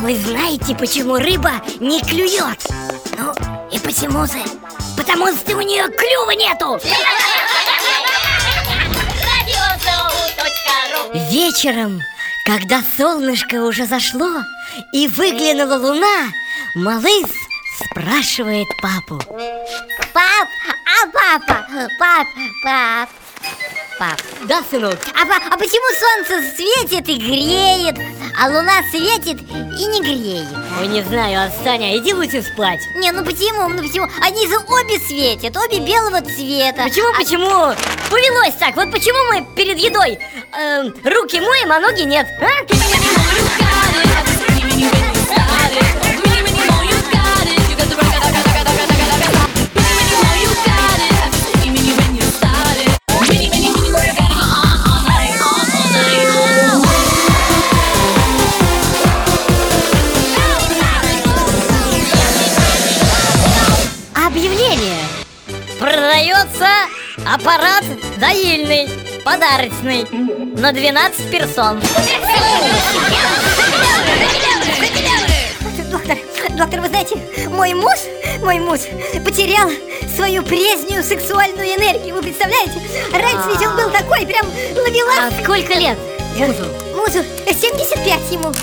вы знаете, почему рыба не клюет? Ну, и почему же? Потому что у нее клюва нету! Вечером, когда солнышко уже зашло и выглянула луна, малыш спрашивает папу Пап, а папа, пап, пап, пап Да, сынок? а, а почему солнце светит и греет, а луна светит и не греет? Ой, не знаю, Саня, иди лучше спать Не, ну почему, ну почему? Они же обе светят, обе белого цвета Почему, А- почему? Повелось так, вот почему мы перед едой э, руки моем, а ноги нет, а? Продается аппарат доильный, подарочный На 12 персон Доктор, доктор, вы знаете, мой муж, мой муж потерял свою прежнюю сексуальную энергию, вы представляете? Раньше ведь он был такой, прям А ловелас сколько лет? мужу? Мужу 75 ему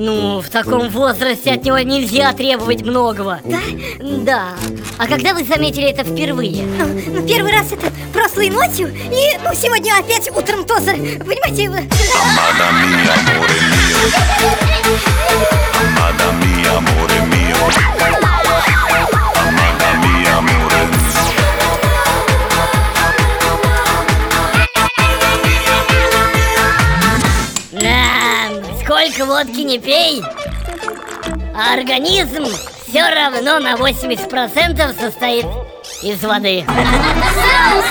Ну, в таком возрасте от него нельзя требовать многого. Да? Да. А когда вы заметили это впервые? Ну, ну, первый раз это прошлой ночью И, ну, сегодня опять утром тоже. Понимаете, Сколько водки не пей, а организм все равно на 80% состоит из воды. Соус,